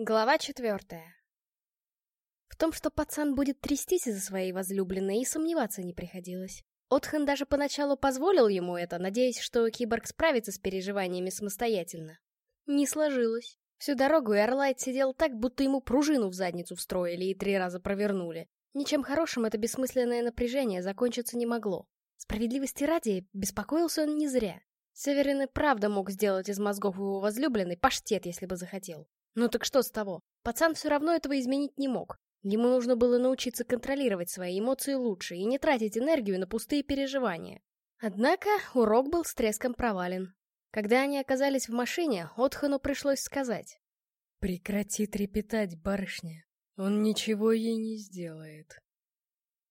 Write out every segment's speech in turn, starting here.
Глава четвертая. В том, что пацан будет трястись из-за своей возлюбленной, и сомневаться не приходилось. Отхан даже поначалу позволил ему это, надеясь, что киборг справится с переживаниями самостоятельно. Не сложилось. Всю дорогу Эрлайт сидел так, будто ему пружину в задницу встроили и три раза провернули. Ничем хорошим это бессмысленное напряжение закончиться не могло. Справедливости ради, беспокоился он не зря. Северин и правда мог сделать из мозгов его возлюбленной паштет, если бы захотел. Ну так что с того? Пацан все равно этого изменить не мог. Ему нужно было научиться контролировать свои эмоции лучше и не тратить энергию на пустые переживания. Однако урок был с треском провален. Когда они оказались в машине, Отхану пришлось сказать. «Прекрати трепетать, барышня. Он ничего ей не сделает».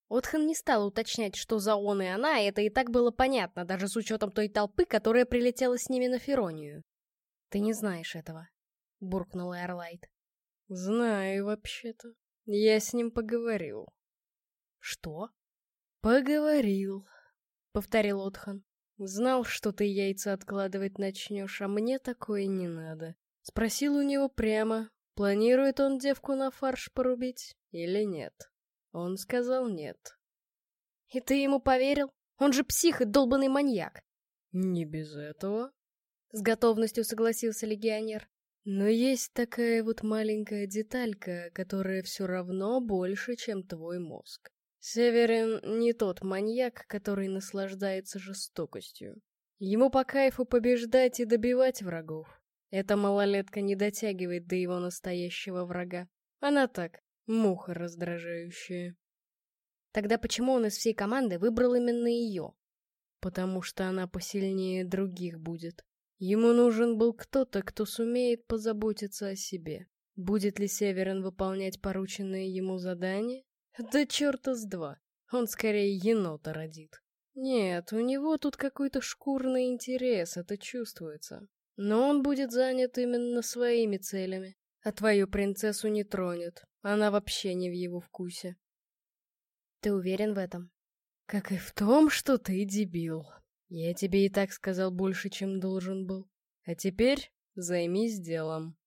Отхан не стал уточнять, что за он и она, это и так было понятно, даже с учетом той толпы, которая прилетела с ними на Феронию. «Ты не знаешь этого», — буркнул Эрлайт. «Знаю, вообще-то. Я с ним поговорил». «Что?» «Поговорил», — повторил Отхан. «Знал, что ты яйца откладывать начнешь, а мне такое не надо. Спросил у него прямо, планирует он девку на фарш порубить или нет. Он сказал нет». «И ты ему поверил? Он же псих и долбанный маньяк». «Не без этого», — с готовностью согласился легионер. Но есть такая вот маленькая деталька, которая все равно больше, чем твой мозг. Северин не тот маньяк, который наслаждается жестокостью. Ему по кайфу побеждать и добивать врагов. Эта малолетка не дотягивает до его настоящего врага. Она так, муха раздражающая. Тогда почему он из всей команды выбрал именно ее? Потому что она посильнее других будет. Ему нужен был кто-то, кто сумеет позаботиться о себе. Будет ли Северин выполнять порученные ему задания? Да черта с два. Он скорее енота родит. Нет, у него тут какой-то шкурный интерес, это чувствуется. Но он будет занят именно своими целями. А твою принцессу не тронет. Она вообще не в его вкусе. Ты уверен в этом? Как и в том, что ты дебил. Я тебе и так сказал больше, чем должен был. А теперь займись делом.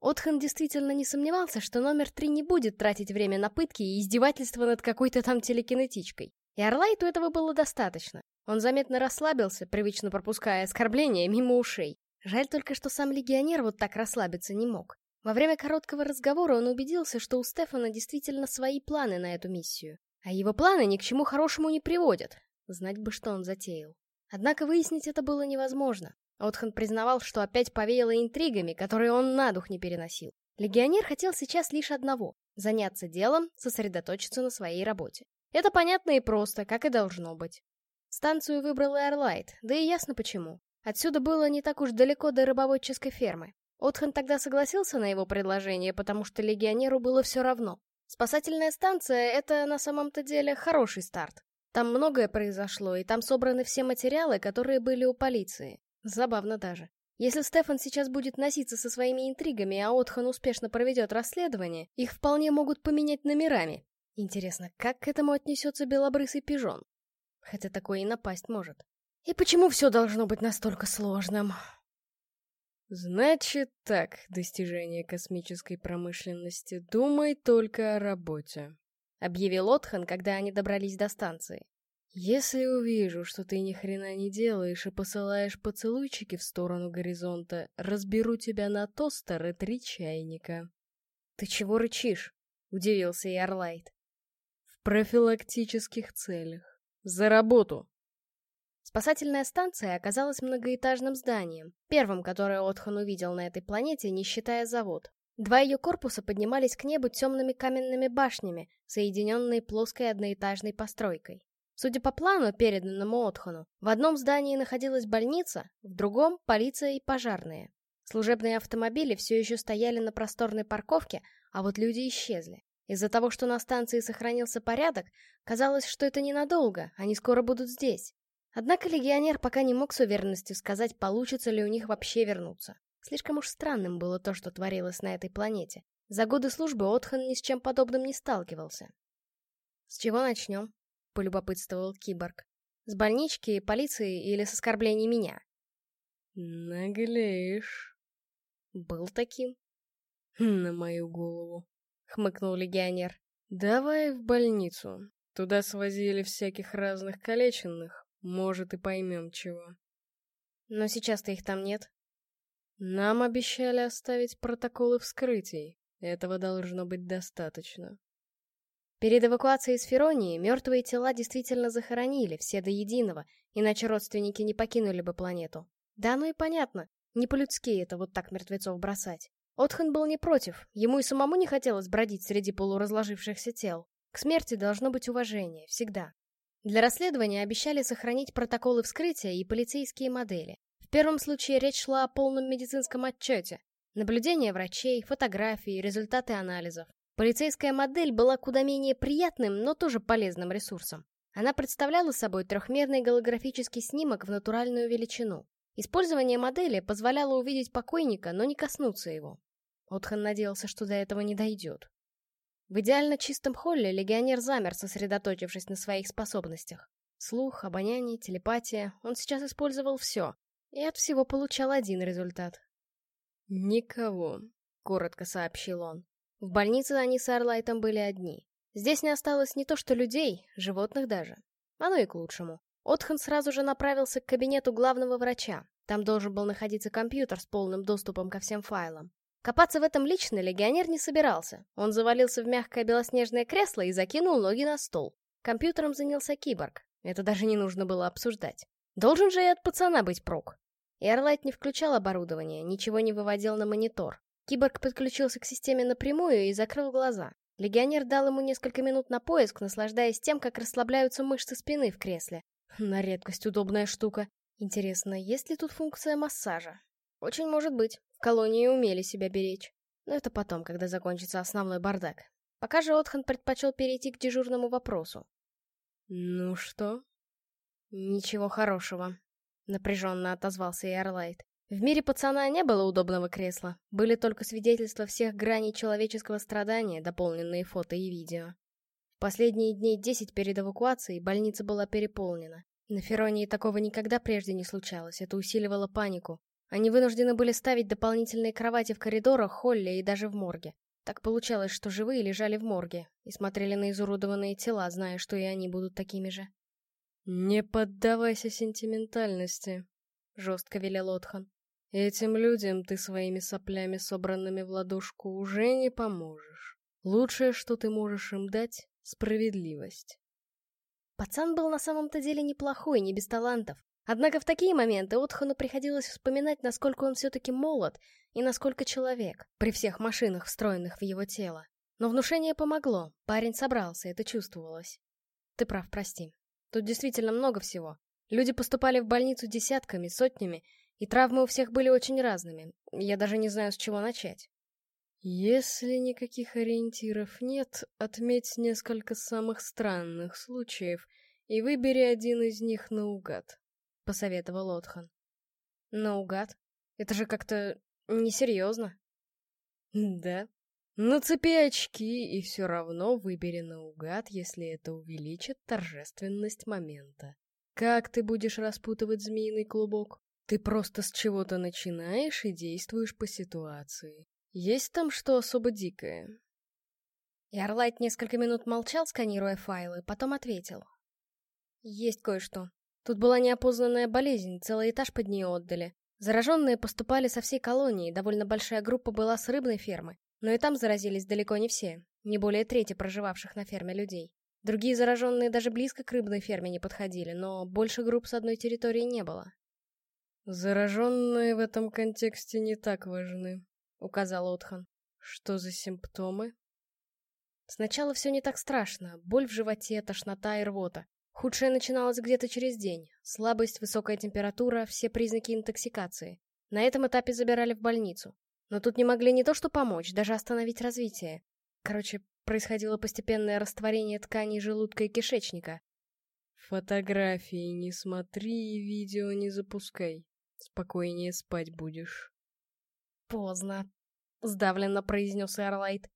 Отхан действительно не сомневался, что номер три не будет тратить время на пытки и издевательства над какой-то там телекинетичкой. И Орлайту этого было достаточно. Он заметно расслабился, привычно пропуская оскорбления мимо ушей. Жаль только, что сам легионер вот так расслабиться не мог. Во время короткого разговора он убедился, что у Стефана действительно свои планы на эту миссию. А его планы ни к чему хорошему не приводят. Знать бы, что он затеял. Однако выяснить это было невозможно. Отхан признавал, что опять повеяло интригами, которые он на дух не переносил. Легионер хотел сейчас лишь одного — заняться делом, сосредоточиться на своей работе. Это понятно и просто, как и должно быть. Станцию выбрал Эрлайт, да и ясно почему. Отсюда было не так уж далеко до рыбоводческой фермы. Отхан тогда согласился на его предложение, потому что легионеру было все равно. Спасательная станция — это на самом-то деле хороший старт. Там многое произошло, и там собраны все материалы, которые были у полиции. Забавно даже. Если Стефан сейчас будет носиться со своими интригами, а Отхан успешно проведет расследование, их вполне могут поменять номерами. Интересно, как к этому отнесется белобрысый пижон? Хотя такое и напасть может. И почему все должно быть настолько сложным? Значит так, достижение космической промышленности, думай только о работе объявил Отхан, когда они добрались до станции. «Если увижу, что ты ни хрена не делаешь и посылаешь поцелуйчики в сторону горизонта, разберу тебя на тостер и три чайника». «Ты чего рычишь?» — удивился и Орлайт. «В профилактических целях. За работу!» Спасательная станция оказалась многоэтажным зданием, первым, которое Отхан увидел на этой планете, не считая завод. Два ее корпуса поднимались к небу темными каменными башнями, соединенные плоской одноэтажной постройкой. Судя по плану, переданному Отхону, в одном здании находилась больница, в другом — полиция и пожарные. Служебные автомобили все еще стояли на просторной парковке, а вот люди исчезли. Из-за того, что на станции сохранился порядок, казалось, что это ненадолго, они скоро будут здесь. Однако легионер пока не мог с уверенностью сказать, получится ли у них вообще вернуться. Слишком уж странным было то, что творилось на этой планете. За годы службы Отхан ни с чем подобным не сталкивался. «С чего начнем?» — полюбопытствовал киборг. «С больнички, полиции или с оскорблений меня?» «Наглеешь». «Был таким». На мою голову, хмыкнул легионер. Давай в больницу. Туда свозили всяких разных калеченных. Может, и поймем чего. Но сейчас-то их там нет. Нам обещали оставить протоколы вскрытий. Этого должно быть достаточно. Перед эвакуацией из Феронии мертвые тела действительно захоронили, все до единого, иначе родственники не покинули бы планету. Да ну и понятно, не по-людски это вот так мертвецов бросать. Отхан был не против, ему и самому не хотелось бродить среди полуразложившихся тел. К смерти должно быть уважение, всегда. Для расследования обещали сохранить протоколы вскрытия и полицейские модели. Первом случае речь шла о полном медицинском отчете. Наблюдения врачей, фотографии, результаты анализов. Полицейская модель была куда менее приятным, но тоже полезным ресурсом. Она представляла собой трехмерный голографический снимок в натуральную величину. Использование модели позволяло увидеть покойника, но не коснуться его. Отхан надеялся, что до этого не дойдет. В идеально чистом холле легионер замер, сосредоточившись на своих способностях. Слух, обоняние, телепатия. Он сейчас использовал все. И от всего получал один результат. «Никого», — коротко сообщил он. В больнице они с Арлайтом были одни. Здесь не осталось не то что людей, животных даже. Оно и к лучшему. Отхан сразу же направился к кабинету главного врача. Там должен был находиться компьютер с полным доступом ко всем файлам. Копаться в этом лично легионер не собирался. Он завалился в мягкое белоснежное кресло и закинул ноги на стол. Компьютером занялся киборг. Это даже не нужно было обсуждать. Должен же и от пацана быть прок. Эрлайт не включал оборудование, ничего не выводил на монитор. Киборг подключился к системе напрямую и закрыл глаза. Легионер дал ему несколько минут на поиск, наслаждаясь тем, как расслабляются мышцы спины в кресле. На редкость удобная штука. Интересно, есть ли тут функция массажа? Очень может быть. В колонии умели себя беречь. Но это потом, когда закончится основной бардак. Пока же Отхан предпочел перейти к дежурному вопросу. «Ну что?» «Ничего хорошего», — напряженно отозвался Эрлайт. В мире пацана не было удобного кресла, были только свидетельства всех граней человеческого страдания, дополненные фото и видео. Последние дней десять перед эвакуацией больница была переполнена. На Феронии такого никогда прежде не случалось, это усиливало панику. Они вынуждены были ставить дополнительные кровати в коридорах, холле и даже в морге. Так получалось, что живые лежали в морге и смотрели на изуродованные тела, зная, что и они будут такими же. «Не поддавайся сентиментальности», — жестко велел Отхан. «Этим людям ты своими соплями, собранными в ладошку, уже не поможешь. Лучшее, что ты можешь им дать, Справедливость. Пацан был на самом-то деле неплохой, не без талантов. Однако в такие моменты Отхану приходилось вспоминать, насколько он все-таки молод и насколько человек, при всех машинах, встроенных в его тело. Но внушение помогло, парень собрался, это чувствовалось. Ты прав, прости. Тут действительно много всего. Люди поступали в больницу десятками, сотнями, и травмы у всех были очень разными. Я даже не знаю, с чего начать. Если никаких ориентиров нет, отметь несколько самых странных случаев и выбери один из них наугад, — посоветовал Отхан. Наугад? Это же как-то несерьезно. Да. Нацепи очки и все равно выбери наугад, если это увеличит торжественность момента. Как ты будешь распутывать змеиный клубок? Ты просто с чего-то начинаешь и действуешь по ситуации. Есть там что особо дикое?» И Орлайт несколько минут молчал, сканируя файлы, потом ответил. «Есть кое-что. Тут была неопознанная болезнь, целый этаж под нее отдали. Зараженные поступали со всей колонии, довольно большая группа была с рыбной фермы, но и там заразились далеко не все, не более трети проживавших на ферме людей. Другие зараженные даже близко к рыбной ферме не подходили, но больше групп с одной территории не было. Зараженные в этом контексте не так важны, указал Отхан. Что за симптомы? Сначала все не так страшно. Боль в животе, тошнота и рвота. Худшее начиналось где-то через день. Слабость, высокая температура, все признаки интоксикации. На этом этапе забирали в больницу. Но тут не могли не то что помочь, даже остановить развитие. Короче, происходило постепенное растворение тканей желудка и кишечника. Фотографии не смотри и видео не запускай. Спокойнее спать будешь. «Поздно», — сдавленно произнес Эрлайт.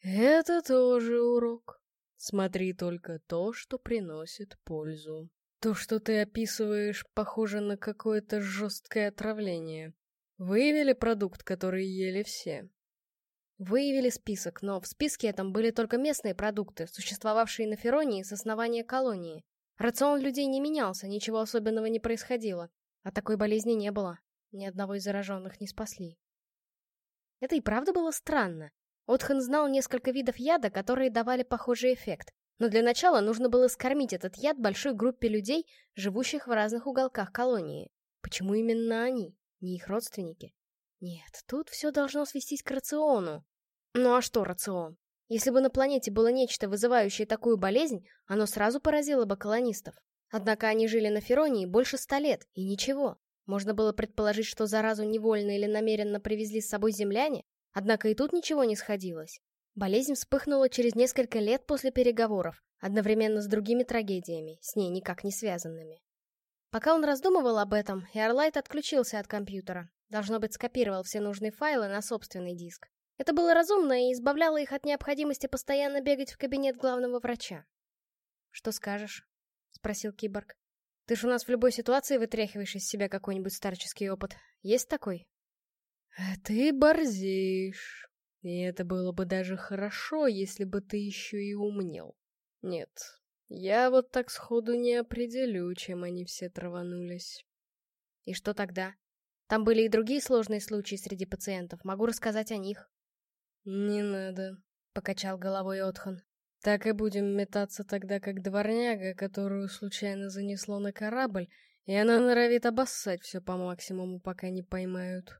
«Это тоже урок. Смотри только то, что приносит пользу. То, что ты описываешь, похоже на какое-то жесткое отравление. Выявили продукт, который ели все?» Выявили список, но в списке этом были только местные продукты, существовавшие на Феронии с основания колонии. Рацион людей не менялся, ничего особенного не происходило. А такой болезни не было. Ни одного из зараженных не спасли. Это и правда было странно. Отхан знал несколько видов яда, которые давали похожий эффект. Но для начала нужно было скормить этот яд большой группе людей, живущих в разных уголках колонии. Почему именно они, не их родственники? Нет, тут все должно свестись к рациону. Ну а что рацион? Если бы на планете было нечто, вызывающее такую болезнь, оно сразу поразило бы колонистов. Однако они жили на Феронии больше ста лет, и ничего. Можно было предположить, что заразу невольно или намеренно привезли с собой земляне, однако и тут ничего не сходилось. Болезнь вспыхнула через несколько лет после переговоров, одновременно с другими трагедиями, с ней никак не связанными. Пока он раздумывал об этом, Эрлайт отключился от компьютера. Должно быть, скопировал все нужные файлы на собственный диск. Это было разумно и избавляло их от необходимости постоянно бегать в кабинет главного врача. «Что скажешь?» — спросил киборг. Ты ж у нас в любой ситуации вытряхиваешь из себя какой-нибудь старческий опыт. Есть такой? А ты борзишь. И это было бы даже хорошо, если бы ты еще и умнел. Нет, я вот так сходу не определю, чем они все траванулись. И что тогда? Там были и другие сложные случаи среди пациентов. Могу рассказать о них. Не надо, покачал головой Отхан. Так и будем метаться тогда, как дворняга, которую случайно занесло на корабль, и она норовит обоссать все по максимуму, пока не поймают.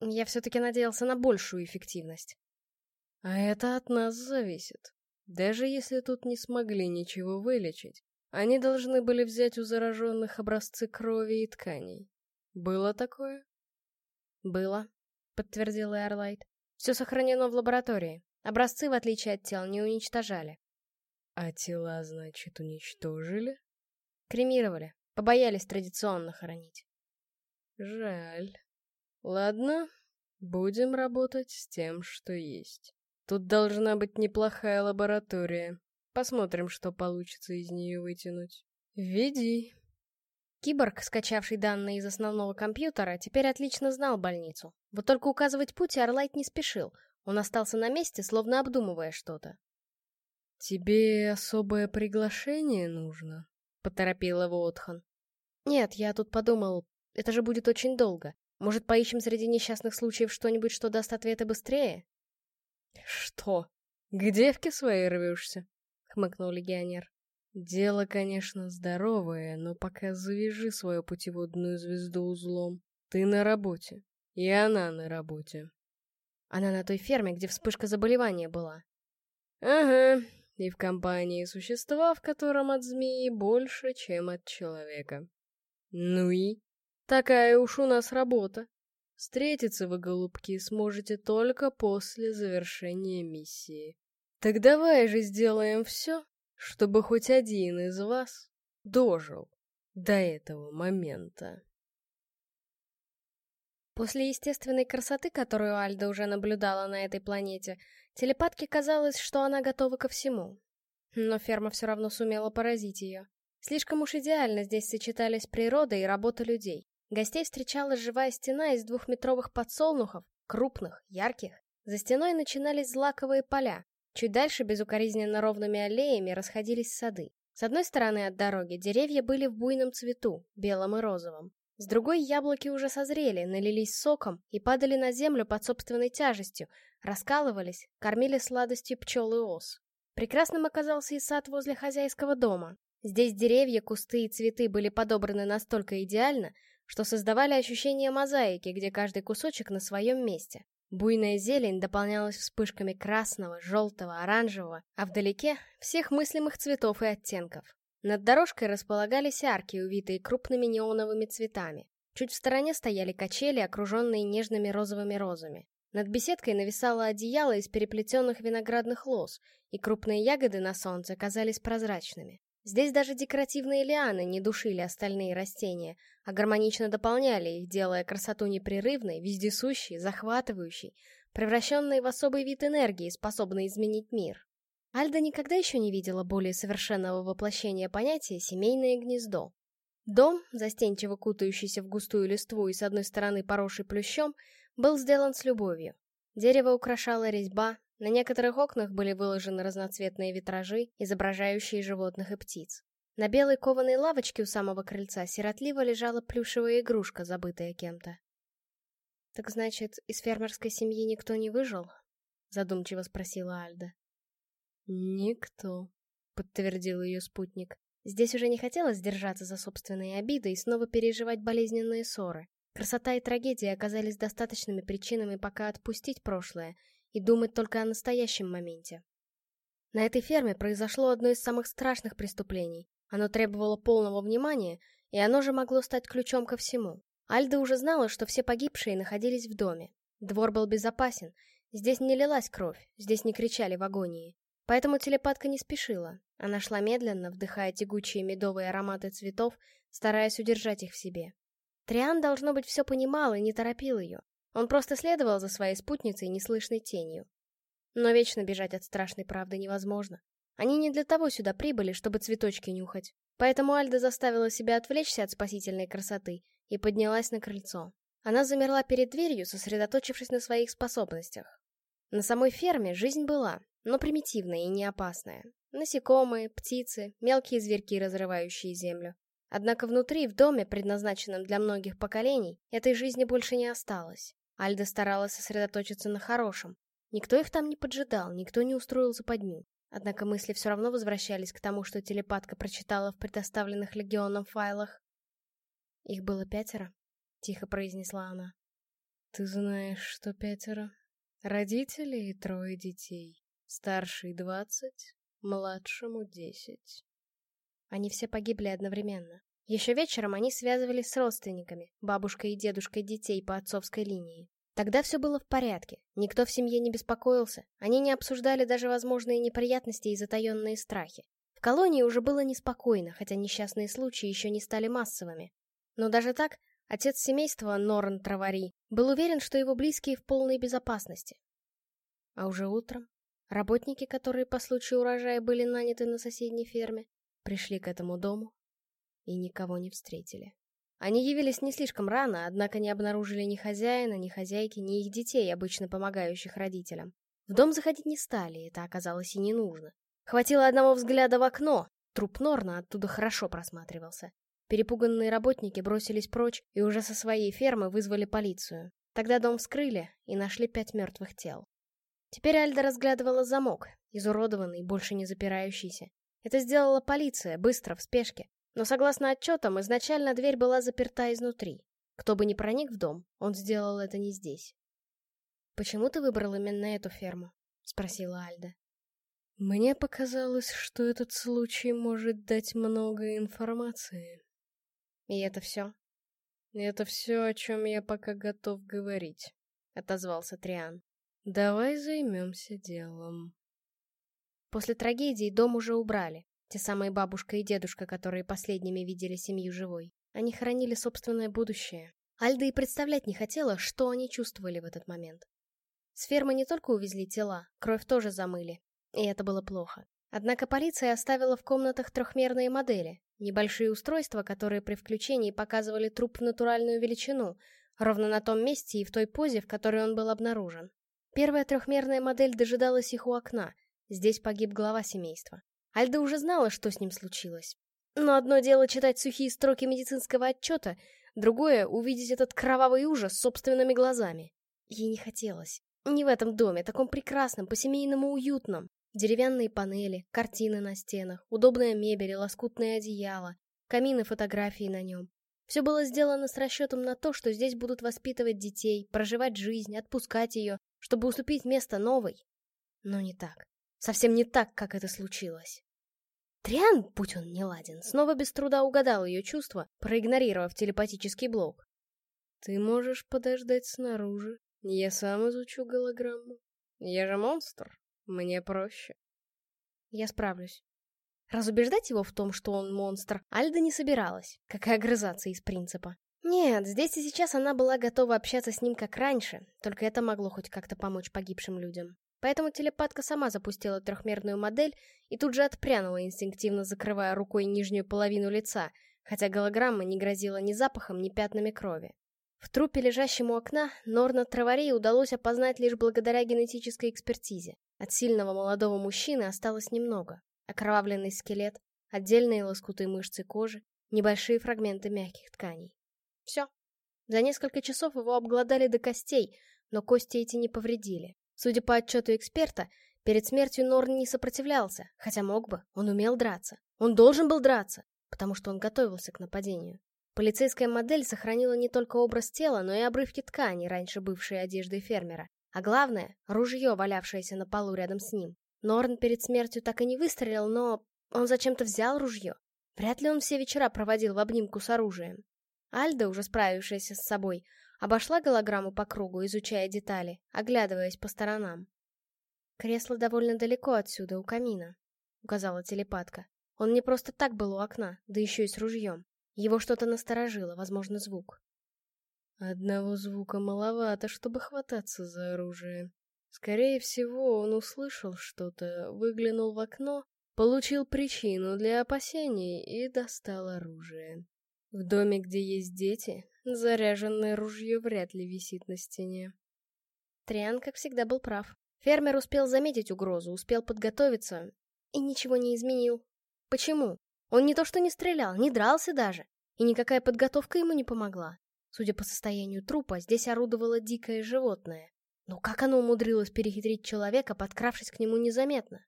Я все-таки надеялся на большую эффективность. А это от нас зависит. Даже если тут не смогли ничего вылечить, они должны были взять у зараженных образцы крови и тканей. Было такое? Было, подтвердил Эрлайт. Все сохранено в лаборатории. Образцы, в отличие от тел, не уничтожали. А тела, значит, уничтожили? Кремировали. Побоялись традиционно хоронить. Жаль. Ладно, будем работать с тем, что есть. Тут должна быть неплохая лаборатория. Посмотрим, что получится из нее вытянуть. Веди. Киборг, скачавший данные из основного компьютера, теперь отлично знал больницу. Вот только указывать путь Арлайт не спешил. Он остался на месте, словно обдумывая что-то. «Тебе особое приглашение нужно?» — поторопил его Отхан. «Нет, я тут подумал, это же будет очень долго. Может, поищем среди несчастных случаев что-нибудь, что даст ответы быстрее?» «Что? К девке своей рвешься?» — хмыкнул легионер. «Дело, конечно, здоровое, но пока завяжи свою путеводную звезду узлом. Ты на работе, и она на работе. Она на той ферме, где вспышка заболевания была. Ага, и в компании существа, в котором от змеи больше, чем от человека. Ну и? Такая уж у нас работа. Встретиться вы, голубки, сможете только после завершения миссии. Так давай же сделаем все, чтобы хоть один из вас дожил до этого момента. После естественной красоты, которую Альда уже наблюдала на этой планете, телепатке казалось, что она готова ко всему. Но ферма все равно сумела поразить ее. Слишком уж идеально здесь сочетались природа и работа людей. Гостей встречала живая стена из двухметровых подсолнухов, крупных, ярких. За стеной начинались злаковые поля. Чуть дальше безукоризненно ровными аллеями расходились сады. С одной стороны от дороги деревья были в буйном цвету, белом и розовом. С другой яблоки уже созрели, налились соком и падали на землю под собственной тяжестью, раскалывались, кормили сладостью пчел и ос. Прекрасным оказался и сад возле хозяйского дома. Здесь деревья, кусты и цветы были подобраны настолько идеально, что создавали ощущение мозаики, где каждый кусочек на своем месте. Буйная зелень дополнялась вспышками красного, желтого, оранжевого, а вдалеке — всех мыслимых цветов и оттенков. Над дорожкой располагались арки, увитые крупными неоновыми цветами. Чуть в стороне стояли качели, окруженные нежными розовыми розами. Над беседкой нависало одеяло из переплетенных виноградных лоз, и крупные ягоды на солнце казались прозрачными. Здесь даже декоративные лианы не душили остальные растения, а гармонично дополняли их, делая красоту непрерывной, вездесущей, захватывающей, превращенной в особый вид энергии, способный изменить мир. Альда никогда еще не видела более совершенного воплощения понятия «семейное гнездо». Дом, застенчиво кутающийся в густую листву и с одной стороны поросший плющом, был сделан с любовью. Дерево украшала резьба, на некоторых окнах были выложены разноцветные витражи, изображающие животных и птиц. На белой кованой лавочке у самого крыльца сиротливо лежала плюшевая игрушка, забытая кем-то. «Так значит, из фермерской семьи никто не выжил?» — задумчиво спросила Альда. «Никто», — подтвердил ее спутник. Здесь уже не хотелось держаться за собственные обиды и снова переживать болезненные ссоры. Красота и трагедия оказались достаточными причинами пока отпустить прошлое и думать только о настоящем моменте. На этой ферме произошло одно из самых страшных преступлений. Оно требовало полного внимания, и оно же могло стать ключом ко всему. Альда уже знала, что все погибшие находились в доме. Двор был безопасен, здесь не лилась кровь, здесь не кричали в агонии. Поэтому телепатка не спешила. Она шла медленно, вдыхая тягучие медовые ароматы цветов, стараясь удержать их в себе. Триан, должно быть, все понимал и не торопил ее. Он просто следовал за своей спутницей неслышной тенью. Но вечно бежать от страшной правды невозможно. Они не для того сюда прибыли, чтобы цветочки нюхать. Поэтому Альда заставила себя отвлечься от спасительной красоты и поднялась на крыльцо. Она замерла перед дверью, сосредоточившись на своих способностях. На самой ферме жизнь была, но примитивная и не опасная. Насекомые, птицы, мелкие зверьки, разрывающие землю. Однако внутри, в доме, предназначенном для многих поколений, этой жизни больше не осталось. Альда старалась сосредоточиться на хорошем. Никто их там не поджидал, никто не устроил западню. Однако мысли все равно возвращались к тому, что телепатка прочитала в предоставленных легионом файлах. «Их было пятеро», — тихо произнесла она. «Ты знаешь, что пятеро? Родители и трое детей. Старший двадцать, младшему десять. Они все погибли одновременно. Еще вечером они связывались с родственниками, бабушкой и дедушкой детей по отцовской линии. Тогда все было в порядке, никто в семье не беспокоился, они не обсуждали даже возможные неприятности и затаенные страхи. В колонии уже было неспокойно, хотя несчастные случаи еще не стали массовыми. Но даже так, отец семейства, Норан Травари, был уверен, что его близкие в полной безопасности. А уже утром Работники, которые по случаю урожая были наняты на соседней ферме, пришли к этому дому и никого не встретили. Они явились не слишком рано, однако не обнаружили ни хозяина, ни хозяйки, ни их детей, обычно помогающих родителям. В дом заходить не стали, это оказалось и не нужно. Хватило одного взгляда в окно, труп Норна оттуда хорошо просматривался. Перепуганные работники бросились прочь и уже со своей фермы вызвали полицию. Тогда дом вскрыли и нашли пять мертвых тел. Теперь Альда разглядывала замок, изуродованный, больше не запирающийся. Это сделала полиция, быстро, в спешке. Но согласно отчетам, изначально дверь была заперта изнутри. Кто бы ни проник в дом, он сделал это не здесь. «Почему ты выбрал именно эту ферму?» — спросила Альда. «Мне показалось, что этот случай может дать много информации». «И это все?» «Это все, о чем я пока готов говорить», — отозвался Триан. Давай займемся делом. После трагедии дом уже убрали. Те самые бабушка и дедушка, которые последними видели семью живой. Они хранили собственное будущее. Альда и представлять не хотела, что они чувствовали в этот момент. С фермы не только увезли тела, кровь тоже замыли. И это было плохо. Однако полиция оставила в комнатах трехмерные модели, небольшие устройства, которые при включении показывали труп в натуральную величину, ровно на том месте и в той позе, в которой он был обнаружен. Первая трехмерная модель дожидалась их у окна. Здесь погиб глава семейства. Альда уже знала, что с ним случилось. Но одно дело читать сухие строки медицинского отчета, другое — увидеть этот кровавый ужас собственными глазами. Ей не хотелось. Не в этом доме, таком прекрасном, по-семейному уютном. Деревянные панели, картины на стенах, удобная мебель, лоскутное одеяло, камин и фотографии на нем. Все было сделано с расчетом на то, что здесь будут воспитывать детей, проживать жизнь, отпускать ее, чтобы уступить место новой. Но не так. Совсем не так, как это случилось. Триан, будь он неладен, снова без труда угадал ее чувства, проигнорировав телепатический блок. «Ты можешь подождать снаружи. Я сам изучу голограмму. Я же монстр. Мне проще». «Я справлюсь». Разубеждать его в том, что он монстр, Альда не собиралась, как и огрызаться из принципа. Нет, здесь и сейчас она была готова общаться с ним как раньше, только это могло хоть как-то помочь погибшим людям. Поэтому телепатка сама запустила трехмерную модель и тут же отпрянула, инстинктивно закрывая рукой нижнюю половину лица, хотя голограмма не грозила ни запахом, ни пятнами крови. В трупе, лежащем у окна, Норна Травари удалось опознать лишь благодаря генетической экспертизе. От сильного молодого мужчины осталось немного. Окровавленный скелет, отдельные лоскуты мышцы кожи, небольшие фрагменты мягких тканей. Все. За несколько часов его обглодали до костей, но кости эти не повредили. Судя по отчету эксперта, перед смертью Норн не сопротивлялся, хотя мог бы, он умел драться. Он должен был драться, потому что он готовился к нападению. Полицейская модель сохранила не только образ тела, но и обрывки ткани, раньше бывшей одеждой фермера. А главное, ружье, валявшееся на полу рядом с ним. Норн перед смертью так и не выстрелил, но он зачем-то взял ружье. Вряд ли он все вечера проводил в обнимку с оружием. Альда, уже справившаяся с собой, обошла голограмму по кругу, изучая детали, оглядываясь по сторонам. «Кресло довольно далеко отсюда, у камина», — указала телепатка. «Он не просто так был у окна, да еще и с ружьем. Его что-то насторожило, возможно, звук. Одного звука маловато, чтобы хвататься за оружие. Скорее всего, он услышал что-то, выглянул в окно, получил причину для опасений и достал оружие. В доме, где есть дети, заряженное ружье вряд ли висит на стене. Триан, как всегда, был прав. Фермер успел заметить угрозу, успел подготовиться и ничего не изменил. Почему? Он не то что не стрелял, не дрался даже. И никакая подготовка ему не помогла. Судя по состоянию трупа, здесь орудовало дикое животное. Но как оно умудрилось перехитрить человека, подкравшись к нему незаметно?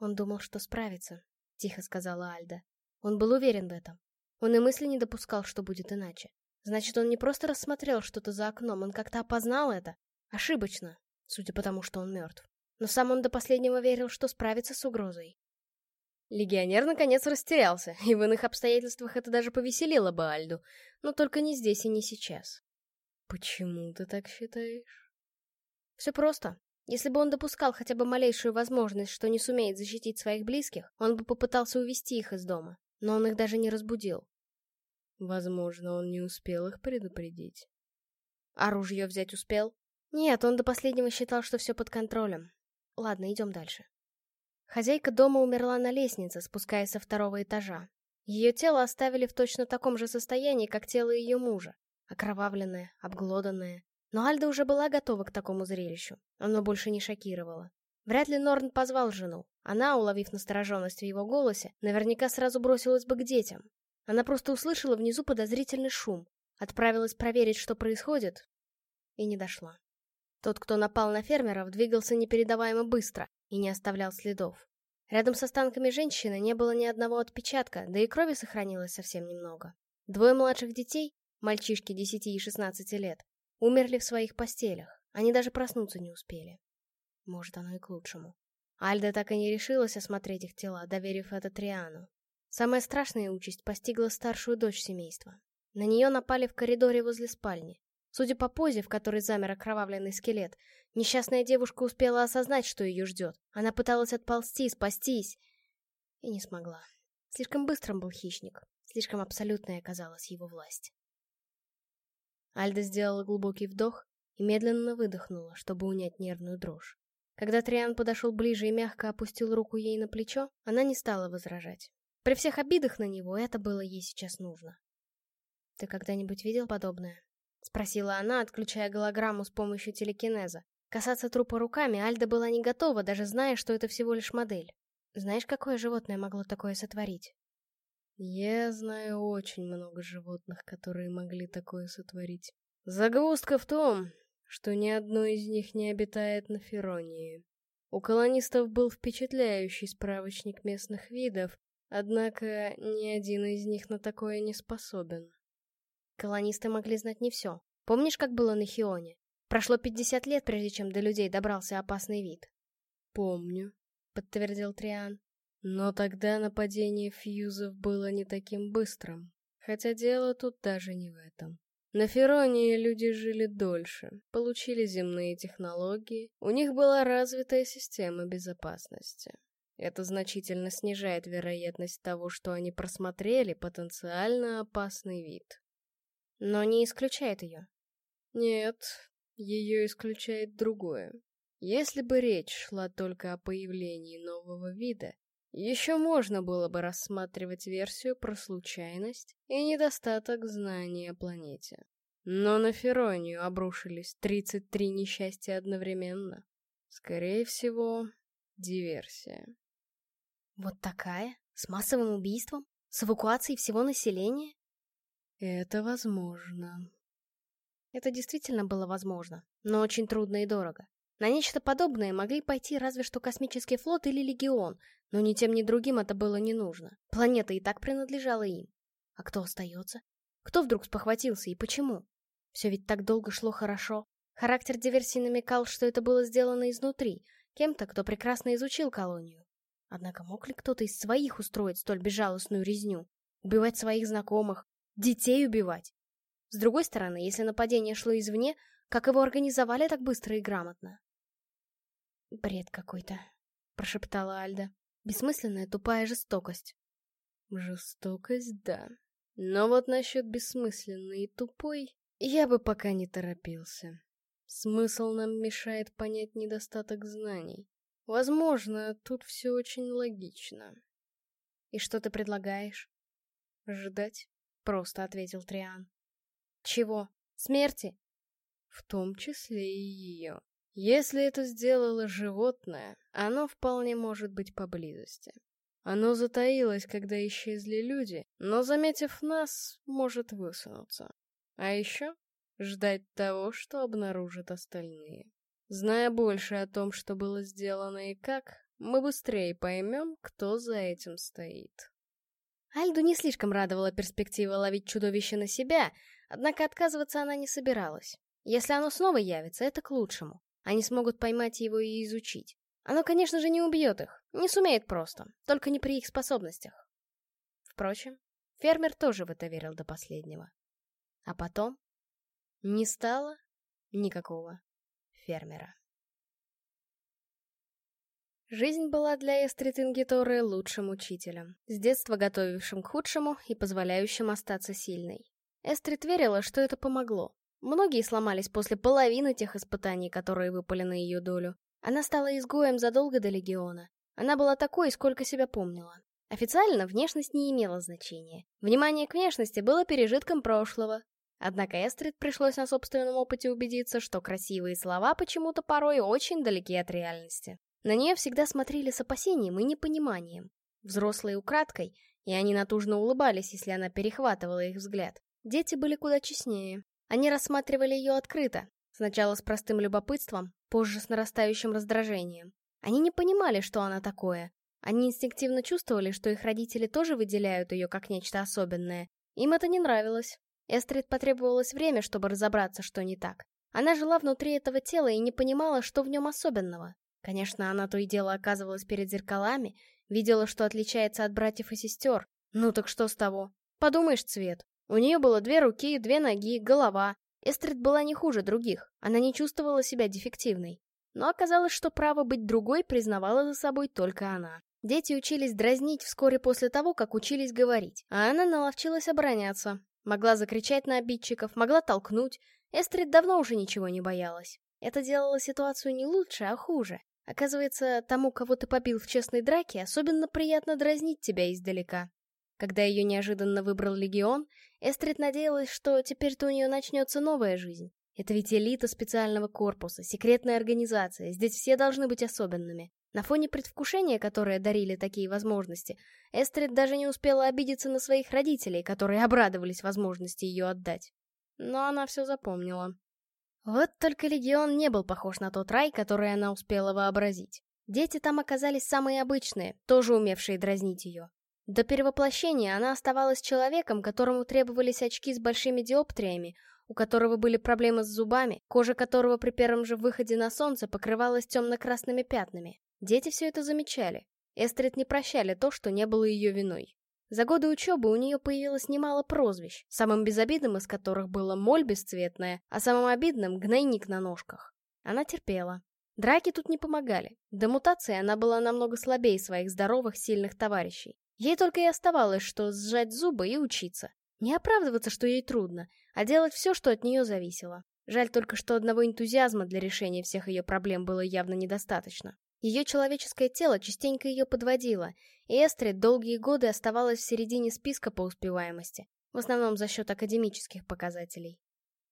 Он думал, что справится, — тихо сказала Альда. Он был уверен в этом. Он и мысли не допускал, что будет иначе. Значит, он не просто рассмотрел что-то за окном, он как-то опознал это. Ошибочно, судя по тому, что он мертв. Но сам он до последнего верил, что справится с угрозой. Легионер наконец растерялся, и в иных обстоятельствах это даже повеселило бы Альду, но только не здесь и не сейчас. «Почему ты так считаешь?» «Все просто. Если бы он допускал хотя бы малейшую возможность, что не сумеет защитить своих близких, он бы попытался увести их из дома, но он их даже не разбудил. Возможно, он не успел их предупредить. А взять успел? Нет, он до последнего считал, что все под контролем. Ладно, идем дальше. Хозяйка дома умерла на лестнице, спускаясь со второго этажа. Ее тело оставили в точно таком же состоянии, как тело ее мужа. Окровавленное, обглоданное. Но Альда уже была готова к такому зрелищу. Оно больше не шокировало. Вряд ли Норн позвал жену. Она, уловив настороженность в его голосе, наверняка сразу бросилась бы к детям. Она просто услышала внизу подозрительный шум, отправилась проверить, что происходит, и не дошла. Тот, кто напал на фермеров, двигался непередаваемо быстро и не оставлял следов. Рядом с останками женщины не было ни одного отпечатка, да и крови сохранилось совсем немного. Двое младших детей, мальчишки 10 и 16 лет, умерли в своих постелях. Они даже проснуться не успели. Может, оно и к лучшему. Альда так и не решилась осмотреть их тела, доверив это Триану. Самая страшная участь постигла старшую дочь семейства. На нее напали в коридоре возле спальни. Судя по позе, в которой замер окровавленный скелет, несчастная девушка успела осознать, что ее ждет. Она пыталась отползти, спастись. И не смогла. Слишком быстрым был хищник. Слишком абсолютной оказалась его власть. Альда сделала глубокий вдох и медленно выдохнула, чтобы унять нервную дрожь. Когда Триан подошел ближе и мягко опустил руку ей на плечо, она не стала возражать. При всех обидах на него это было ей сейчас нужно. «Ты когда-нибудь видел подобное?» — спросила она, отключая голограмму с помощью телекинеза. Касаться трупа руками Альда была не готова, даже зная, что это всего лишь модель. Знаешь, какое животное могло такое сотворить? Я знаю очень много животных, которые могли такое сотворить. Загвоздка в том, что ни одно из них не обитает на Феронии. У колонистов был впечатляющий справочник местных видов, однако ни один из них на такое не способен. Колонисты могли знать не все. Помнишь, как было на Хионе? Прошло 50 лет, прежде чем до людей добрался опасный вид. «Помню», — подтвердил Триан. «Но тогда нападение фьюзов было не таким быстрым. Хотя дело тут даже не в этом. На Феронии люди жили дольше, получили земные технологии, у них была развитая система безопасности. Это значительно снижает вероятность того, что они просмотрели потенциально опасный вид но не исключает ее. Нет, ее исключает другое. Если бы речь шла только о появлении нового вида, еще можно было бы рассматривать версию про случайность и недостаток знаний о планете. Но на Феронию обрушились 33 несчастья одновременно. Скорее всего, диверсия. Вот такая? С массовым убийством? С эвакуацией всего населения? Это возможно. Это действительно было возможно, но очень трудно и дорого. На нечто подобное могли пойти разве что космический флот или легион, но ни тем, ни другим это было не нужно. Планета и так принадлежала им. А кто остается? Кто вдруг спохватился и почему? Все ведь так долго шло хорошо. Характер диверсии намекал, что это было сделано изнутри, кем-то, кто прекрасно изучил колонию. Однако мог ли кто-то из своих устроить столь безжалостную резню? Убивать своих знакомых? Детей убивать? С другой стороны, если нападение шло извне, как его организовали так быстро и грамотно? «Бред какой-то», — прошептала Альда. «Бессмысленная тупая жестокость». «Жестокость, да. Но вот насчет бессмысленной и тупой я бы пока не торопился. Смысл нам мешает понять недостаток знаний. Возможно, тут все очень логично». «И что ты предлагаешь?» «Ждать», — просто ответил Триан. «Чего? Смерти?» «В том числе и ее». Если это сделало животное, оно вполне может быть поблизости. Оно затаилось, когда исчезли люди, но, заметив нас, может высунуться. А еще ждать того, что обнаружат остальные. Зная больше о том, что было сделано и как, мы быстрее поймем, кто за этим стоит. Альду не слишком радовала перспектива ловить чудовище на себя, однако отказываться она не собиралась. Если оно снова явится, это к лучшему. Они смогут поймать его и изучить. Оно, конечно же, не убьет их. Не сумеет просто. Только не при их способностях. Впрочем, фермер тоже в это верил до последнего. А потом не стало никакого фермера. Жизнь была для Эстрид Ингиторы лучшим учителем, с детства готовившим к худшему и позволяющим остаться сильной. Эстрид верила, что это помогло, Многие сломались после половины тех испытаний, которые выпали на ее долю. Она стала изгоем задолго до Легиона. Она была такой, сколько себя помнила. Официально внешность не имела значения. Внимание к внешности было пережитком прошлого. Однако Эстрид пришлось на собственном опыте убедиться, что красивые слова почему-то порой очень далеки от реальности. На нее всегда смотрели с опасением и непониманием. Взрослые украдкой, и они натужно улыбались, если она перехватывала их взгляд. Дети были куда честнее. Они рассматривали ее открыто, сначала с простым любопытством, позже с нарастающим раздражением. Они не понимали, что она такое. Они инстинктивно чувствовали, что их родители тоже выделяют ее как нечто особенное. Им это не нравилось. Эстрид потребовалось время, чтобы разобраться, что не так. Она жила внутри этого тела и не понимала, что в нем особенного. Конечно, она то и дело оказывалась перед зеркалами, видела, что отличается от братьев и сестер. Ну так что с того? Подумаешь, цвет. У нее было две руки, две ноги, голова. Эстрид была не хуже других, она не чувствовала себя дефективной. Но оказалось, что право быть другой признавала за собой только она. Дети учились дразнить вскоре после того, как учились говорить, а она наловчилась обороняться. Могла закричать на обидчиков, могла толкнуть. Эстрид давно уже ничего не боялась. Это делало ситуацию не лучше, а хуже. Оказывается, тому, кого ты побил в честной драке, особенно приятно дразнить тебя издалека. Когда ее неожиданно выбрал Легион, Эстрид надеялась, что теперь-то у нее начнется новая жизнь. Это ведь элита специального корпуса, секретная организация, здесь все должны быть особенными. На фоне предвкушения, которое дарили такие возможности, Эстрид даже не успела обидеться на своих родителей, которые обрадовались возможности ее отдать. Но она все запомнила. Вот только Легион не был похож на тот рай, который она успела вообразить. Дети там оказались самые обычные, тоже умевшие дразнить ее. До перевоплощения она оставалась человеком, которому требовались очки с большими диоптриями, у которого были проблемы с зубами, кожа которого при первом же выходе на солнце покрывалась темно-красными пятнами. Дети все это замечали. Эстрид не прощали то, что не было ее виной. За годы учебы у нее появилось немало прозвищ, самым безобидным из которых было моль бесцветная, а самым обидным — гнойник на ножках. Она терпела. Драки тут не помогали. До мутации она была намного слабее своих здоровых, сильных товарищей. Ей только и оставалось, что сжать зубы и учиться. Не оправдываться, что ей трудно, а делать все, что от нее зависело. Жаль только, что одного энтузиазма для решения всех ее проблем было явно недостаточно. Ее человеческое тело частенько ее подводило, и Эстрид долгие годы оставалась в середине списка по успеваемости, в основном за счет академических показателей.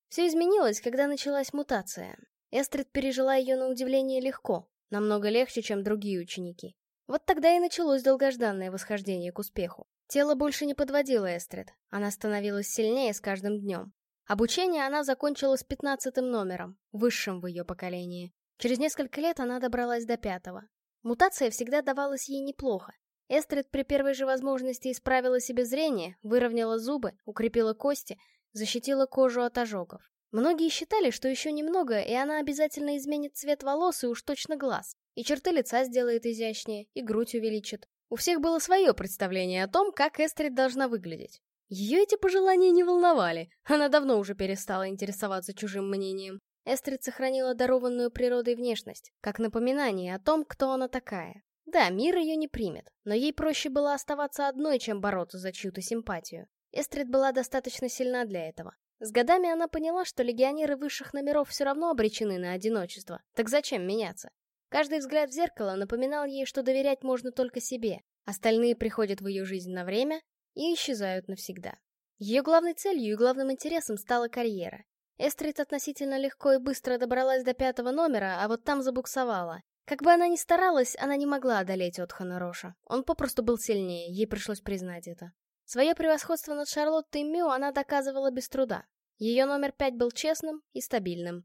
Все изменилось, когда началась мутация. Эстрид пережила ее на удивление легко, намного легче, чем другие ученики. Вот тогда и началось долгожданное восхождение к успеху. Тело больше не подводило Эстрид, она становилась сильнее с каждым днем. Обучение она закончила с пятнадцатым номером, высшим в ее поколении. Через несколько лет она добралась до пятого. Мутация всегда давалась ей неплохо. Эстрид при первой же возможности исправила себе зрение, выровняла зубы, укрепила кости, защитила кожу от ожогов. Многие считали, что еще немного, и она обязательно изменит цвет волос и уж точно глаз. И черты лица сделает изящнее, и грудь увеличит. У всех было свое представление о том, как Эстрид должна выглядеть. Ее эти пожелания не волновали, она давно уже перестала интересоваться чужим мнением. Эстрид сохранила дарованную природой внешность, как напоминание о том, кто она такая. Да, мир ее не примет, но ей проще было оставаться одной, чем бороться за чью-то симпатию. Эстрид была достаточно сильна для этого. С годами она поняла, что легионеры высших номеров все равно обречены на одиночество, так зачем меняться? Каждый взгляд в зеркало напоминал ей, что доверять можно только себе. Остальные приходят в ее жизнь на время и исчезают навсегда. Ее главной целью и главным интересом стала карьера. Эстрид относительно легко и быстро добралась до пятого номера, а вот там забуксовала. Как бы она ни старалась, она не могла одолеть Отхана Роша. Он попросту был сильнее, ей пришлось признать это. Свое превосходство над Шарлоттой Мю она доказывала без труда. Ее номер пять был честным и стабильным.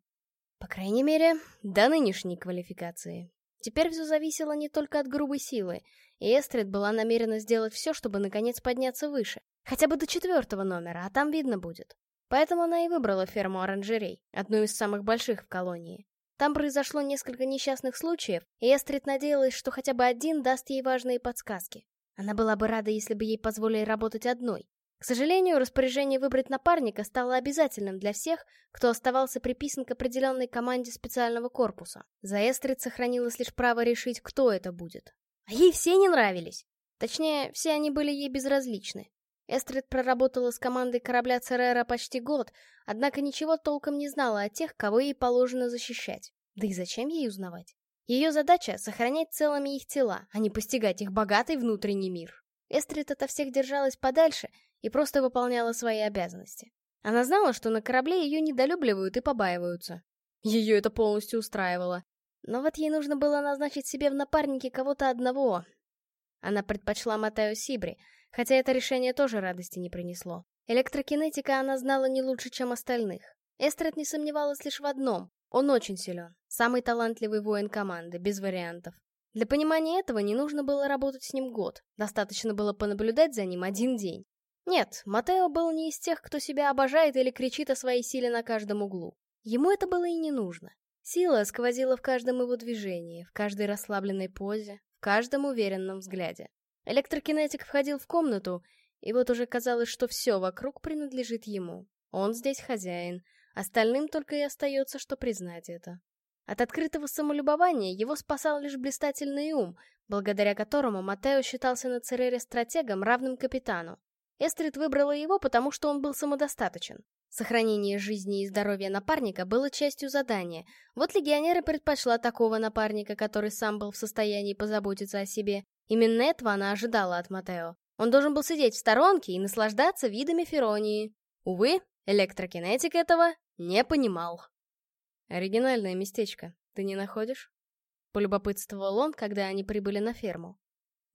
По крайней мере, до нынешней квалификации. Теперь все зависело не только от грубой силы, и Эстрид была намерена сделать все, чтобы наконец подняться выше. Хотя бы до четвертого номера, а там видно будет. Поэтому она и выбрала ферму оранжерей, одну из самых больших в колонии. Там произошло несколько несчастных случаев, и Эстрид надеялась, что хотя бы один даст ей важные подсказки. Она была бы рада, если бы ей позволили работать одной. К сожалению, распоряжение выбрать напарника стало обязательным для всех, кто оставался приписан к определенной команде специального корпуса. За Эстрид сохранилось лишь право решить, кто это будет. А ей все не нравились. Точнее, все они были ей безразличны. Эстрид проработала с командой корабля Церера почти год, однако ничего толком не знала о тех, кого ей положено защищать. Да и зачем ей узнавать? Ее задача — сохранять целыми их тела, а не постигать их богатый внутренний мир. Эстрид ото всех держалась подальше и просто выполняла свои обязанности. Она знала, что на корабле ее недолюбливают и побаиваются. Ее это полностью устраивало. Но вот ей нужно было назначить себе в напарнике кого-то одного. Она предпочла Матаю Сибри, хотя это решение тоже радости не принесло. Электрокинетика она знала не лучше, чем остальных. Эстрид не сомневалась лишь в одном. Он очень силен. Самый талантливый воин команды, без вариантов. Для понимания этого не нужно было работать с ним год, достаточно было понаблюдать за ним один день. Нет, Матео был не из тех, кто себя обожает или кричит о своей силе на каждом углу. Ему это было и не нужно. Сила сквозила в каждом его движении, в каждой расслабленной позе, в каждом уверенном взгляде. Электрокинетик входил в комнату, и вот уже казалось, что все вокруг принадлежит ему. Он здесь хозяин, остальным только и остается, что признать это. От открытого самолюбования его спасал лишь блистательный ум, благодаря которому Матео считался на Церере стратегом, равным капитану. Эстрид выбрала его, потому что он был самодостаточен. Сохранение жизни и здоровья напарника было частью задания. Вот легионеры предпочла такого напарника, который сам был в состоянии позаботиться о себе. Именно этого она ожидала от Матео. Он должен был сидеть в сторонке и наслаждаться видами Феронии. Увы, электрокинетик этого не понимал. «Оригинальное местечко, ты не находишь?» Полюбопытствовал он, когда они прибыли на ферму.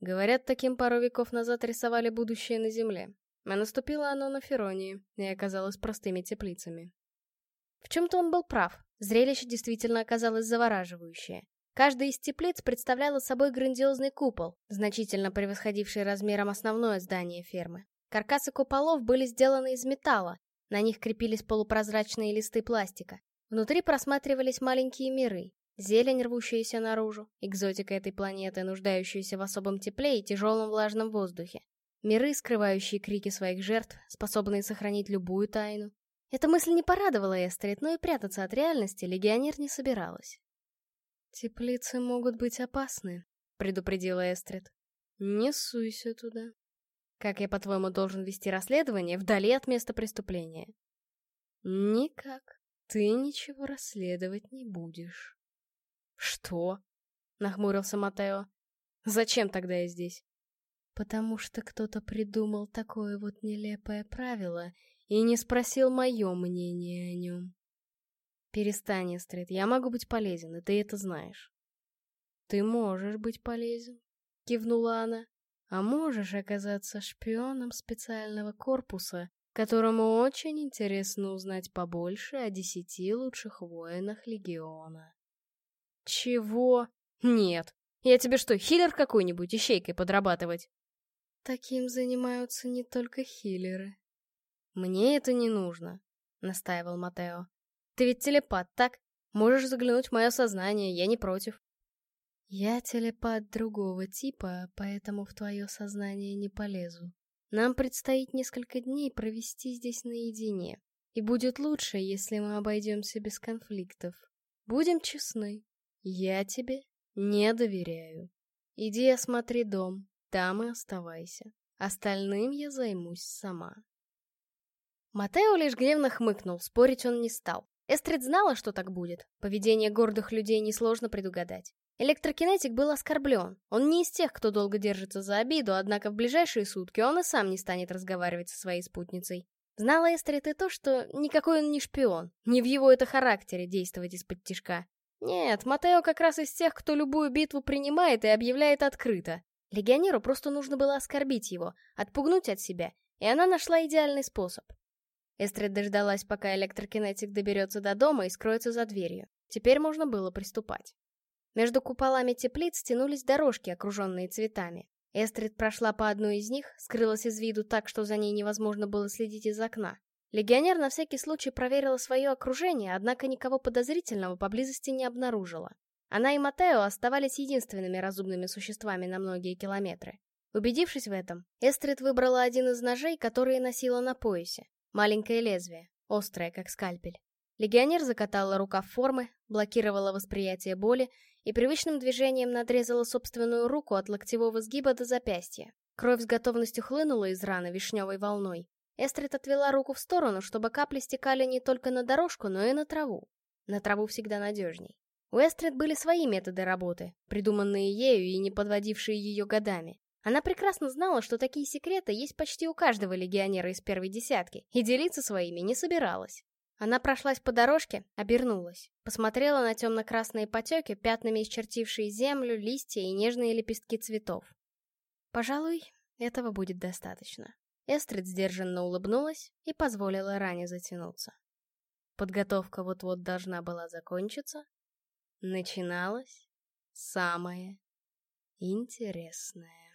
Говорят, таким пару веков назад рисовали будущее на Земле. А наступило оно на Феронии и оказалось простыми теплицами. В чем-то он был прав. Зрелище действительно оказалось завораживающее. Каждая из теплиц представляла собой грандиозный купол, значительно превосходивший размером основное здание фермы. Каркасы куполов были сделаны из металла, на них крепились полупрозрачные листы пластика. Внутри просматривались маленькие миры, зелень, рвущаяся наружу, экзотика этой планеты, нуждающаяся в особом тепле и тяжелом влажном воздухе. Миры, скрывающие крики своих жертв, способные сохранить любую тайну. Эта мысль не порадовала Эстрид, но и прятаться от реальности легионер не собиралась. «Теплицы могут быть опасны», — предупредила Эстрид. «Не суйся туда». «Как я, по-твоему, должен вести расследование вдали от места преступления?» «Никак», ты ничего расследовать не будешь. Что? Нахмурился Матео. Зачем тогда я здесь? Потому что кто-то придумал такое вот нелепое правило, и не спросил мое мнение о нем. Перестань, Эстрид, я могу быть полезен, и ты это знаешь. Ты можешь быть полезен, кивнула она, а можешь оказаться шпионом специального корпуса, которому очень интересно узнать побольше о десяти лучших воинах Легиона. Чего? Нет. Я тебе что, хиллер какой-нибудь ищейкой подрабатывать? Таким занимаются не только хиллеры. Мне это не нужно, настаивал Матео. Ты ведь телепат, так? Можешь заглянуть в мое сознание, я не против. Я телепат другого типа, поэтому в твое сознание не полезу. Нам предстоит несколько дней провести здесь наедине. И будет лучше, если мы обойдемся без конфликтов. Будем честны. Я тебе не доверяю. Иди осмотри дом, там и оставайся. Остальным я займусь сама. Матео лишь гневно хмыкнул, спорить он не стал. Эстрид знала, что так будет. Поведение гордых людей несложно предугадать. Электрокинетик был оскорблен. Он не из тех, кто долго держится за обиду, однако в ближайшие сутки он и сам не станет разговаривать со своей спутницей. Знала Эстрид и то, что никакой он не шпион, не в его это характере действовать из-под тишка. Нет, Матео как раз из тех, кто любую битву принимает и объявляет открыто. Легионеру просто нужно было оскорбить его, отпугнуть от себя, и она нашла идеальный способ. Эстрид дождалась, пока электрокинетик доберется до дома и скроется за дверью. Теперь можно было приступать. Между куполами теплиц тянулись дорожки, окруженные цветами. Эстрид прошла по одной из них, скрылась из виду так, что за ней невозможно было следить из окна. Легионер на всякий случай проверила свое окружение, однако никого подозрительного поблизости не обнаружила. Она и Матео оставались единственными разумными существами на многие километры. Убедившись в этом, Эстрид выбрала один из ножей, которые носила на поясе. Маленькое лезвие, острое, как скальпель. Легионер закатала рукав формы, блокировала восприятие боли и привычным движением надрезала собственную руку от локтевого сгиба до запястья. Кровь с готовностью хлынула из раны вишневой волной. Эстрид отвела руку в сторону, чтобы капли стекали не только на дорожку, но и на траву. На траву всегда надежней. У Эстрид были свои методы работы, придуманные ею и не подводившие ее годами. Она прекрасно знала, что такие секреты есть почти у каждого легионера из первой десятки, и делиться своими не собиралась. Она прошлась по дорожке, обернулась, посмотрела на темно-красные потеки, пятнами исчертившие землю, листья и нежные лепестки цветов. Пожалуй, этого будет достаточно. Эстрид сдержанно улыбнулась и позволила ране затянуться. Подготовка вот-вот должна была закончиться. Начиналось самое интересное.